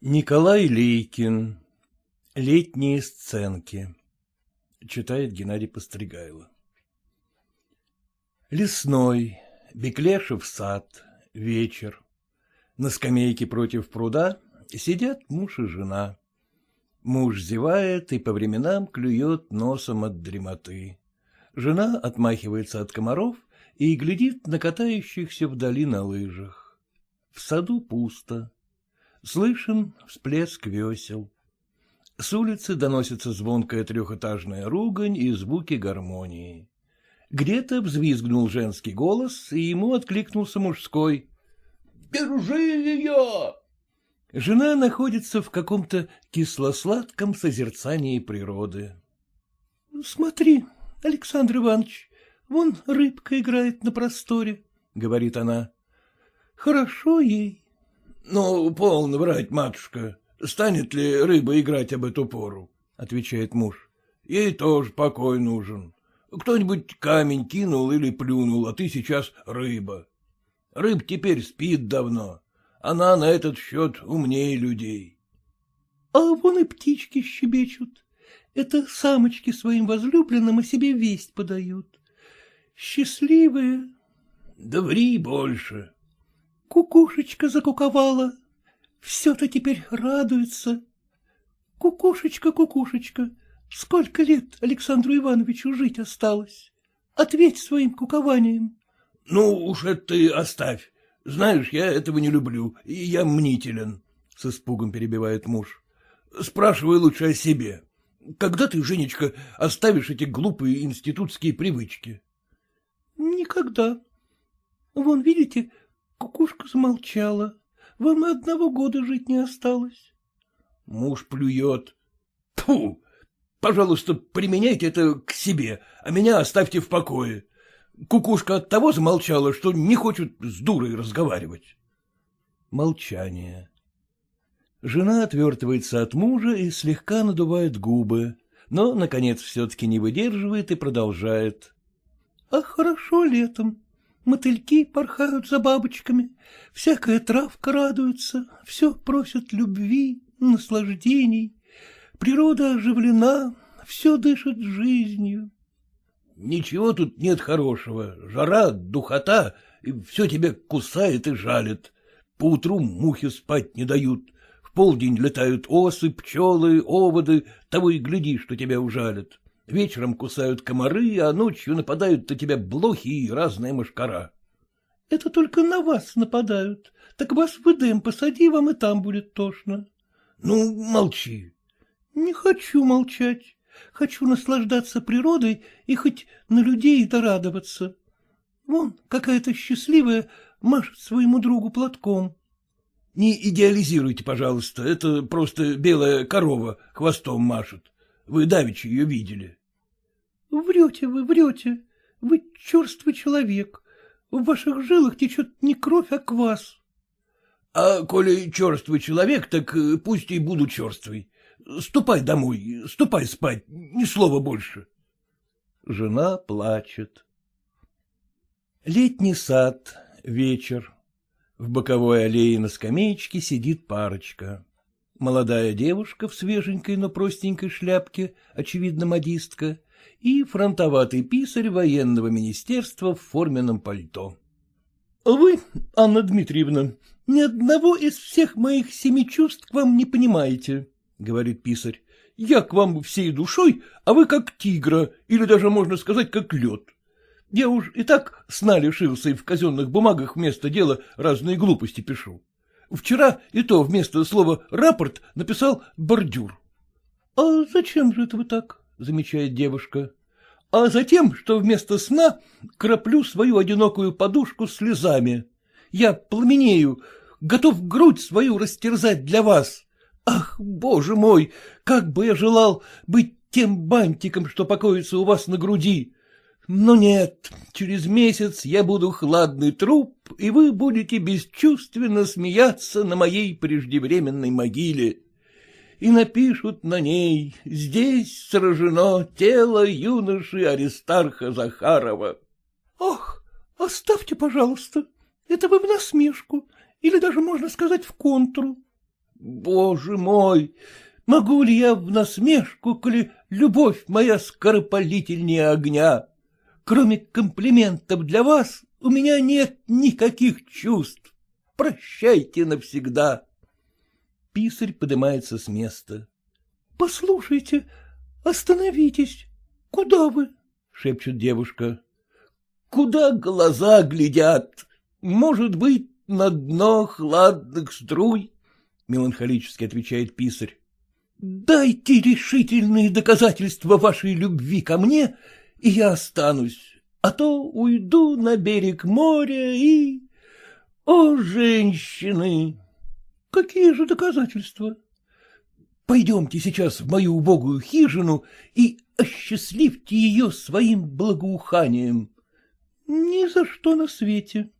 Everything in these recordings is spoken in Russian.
Николай Лейкин. Летние сценки. Читает Геннадий Постригайло. Лесной, Беклешев сад, вечер. На скамейке против пруда сидят муж и жена. Муж зевает и по временам клюет носом от дремоты. Жена отмахивается от комаров и глядит на катающихся вдали на лыжах. В саду пусто. Слышен всплеск весел. С улицы доносится звонкая трехэтажная ругань и звуки гармонии. Где-то взвизгнул женский голос, и ему откликнулся мужской. — Держи ее! Жена находится в каком-то кисло-сладком созерцании природы. — Смотри, Александр Иванович, вон рыбка играет на просторе, — говорит она. — Хорошо ей. — Ну, полно врать, матушка. Станет ли рыба играть об эту пору? — отвечает муж. — Ей тоже покой нужен. Кто-нибудь камень кинул или плюнул, а ты сейчас рыба. Рыб теперь спит давно. Она на этот счет умнее людей. — А вон и птички щебечут. Это самочки своим возлюбленным о себе весть подают. Счастливые. — Да ври больше. Кукушечка закуковала. Все-то теперь радуется. Кукушечка, кукушечка, сколько лет Александру Ивановичу жить осталось? Ответь своим кукованием. — Ну уж это ты оставь. Знаешь, я этого не люблю, и я мнителен, — с испугом перебивает муж. — Спрашивай лучше о себе. Когда ты, Женечка, оставишь эти глупые институтские привычки? — Никогда. Вон, видите, Кукушка замолчала. Вам и одного года жить не осталось. Муж плюет. Тьфу! Пожалуйста, применяйте это к себе, а меня оставьте в покое. Кукушка от того замолчала, что не хочет с дурой разговаривать. Молчание. Жена отвертывается от мужа и слегка надувает губы, но, наконец, все-таки не выдерживает и продолжает. — А хорошо летом мотыльки порхают за бабочками, всякая травка радуется, все просят любви, наслаждений. Природа оживлена, все дышит жизнью. Ничего тут нет хорошего. Жара, духота, и все тебя кусает и жалит. Поутру мухи спать не дают. В полдень летают осы, пчелы, оводы, того и гляди, что тебя ужалят. Вечером кусают комары, а ночью нападают на тебя блохи и разная мошкара. — Это только на вас нападают. Так вас в Эдем посади, вам и там будет тошно. — Ну, молчи. — Не хочу молчать. Хочу наслаждаться природой и хоть на людей да радоваться. Вон, какая-то счастливая машет своему другу платком. — Не идеализируйте, пожалуйста, это просто белая корова хвостом машет. Вы давеча ее видели. — Врете вы, врете. Вы черствый человек. В ваших жилах течет не кровь, а квас. — А коли черствый человек, так э, пусть и буду черствый. Ступай домой, ступай спать, ни слова больше. Жена плачет. Летний сад, вечер. В боковой аллее на скамеечке сидит парочка. Молодая девушка в свеженькой, но простенькой шляпке, очевидно, модистка, и фронтоватый писарь военного министерства в форменном пальто. — вы, Анна Дмитриевна, ни одного из всех моих семи чувств к вам не понимаете, — говорит писарь. — Я к вам всей душой, а вы как тигра, или даже, можно сказать, как лед. Я уж и так сна лишился и в казенных бумагах вместо дела разные глупости пишу. Вчера и то вместо слова «рапорт» написал «бордюр». — А зачем же это вы так? — замечает девушка. — А затем, что вместо сна краплю свою одинокую подушку слезами. Я пламенею, готов грудь свою растерзать для вас. Ах, боже мой, как бы я желал быть тем бантиком, что покоится у вас на груди. Но нет, через месяц я буду хладный труп, и вы будете бесчувственно смеяться на моей преждевременной могиле и напишут на ней «Здесь сражено тело юноши Аристарха Захарова». — Ах, оставьте, пожалуйста, это вы в насмешку, или даже, можно сказать, в контру. — Боже мой! Могу ли я в насмешку, коли любовь моя скоропалительнее огня? Кроме комплиментов для вас, у меня нет никаких чувств. Прощайте навсегда. Писарь поднимается с места. — Послушайте, остановитесь. Куда вы? — шепчет девушка. — Куда глаза глядят? Может быть, на дно хладных струй? — меланхолически отвечает писарь. — Дайте решительные доказательства вашей любви ко мне, и я останусь, а то уйду на берег моря и... О, женщины! Какие же доказательства? Пойдемте сейчас в мою убогую хижину и осчастливьте ее своим благоуханием. Ни за что на свете.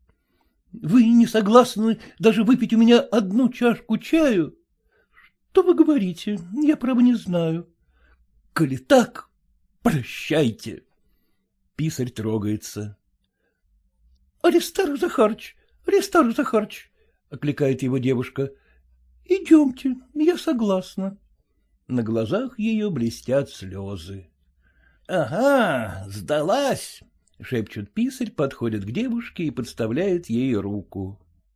Вы не согласны даже выпить у меня одну чашку чаю? Что вы говорите? Я, право, не знаю. Коли так, прощайте. Писарь трогается. — Аристар Захарыч, Аристар Захарыч, — окликает его девушка, — идемте, я согласна. На глазах ее блестят слезы. — Ага, сдалась, — шепчет писарь, подходит к девушке и подставляет ей руку.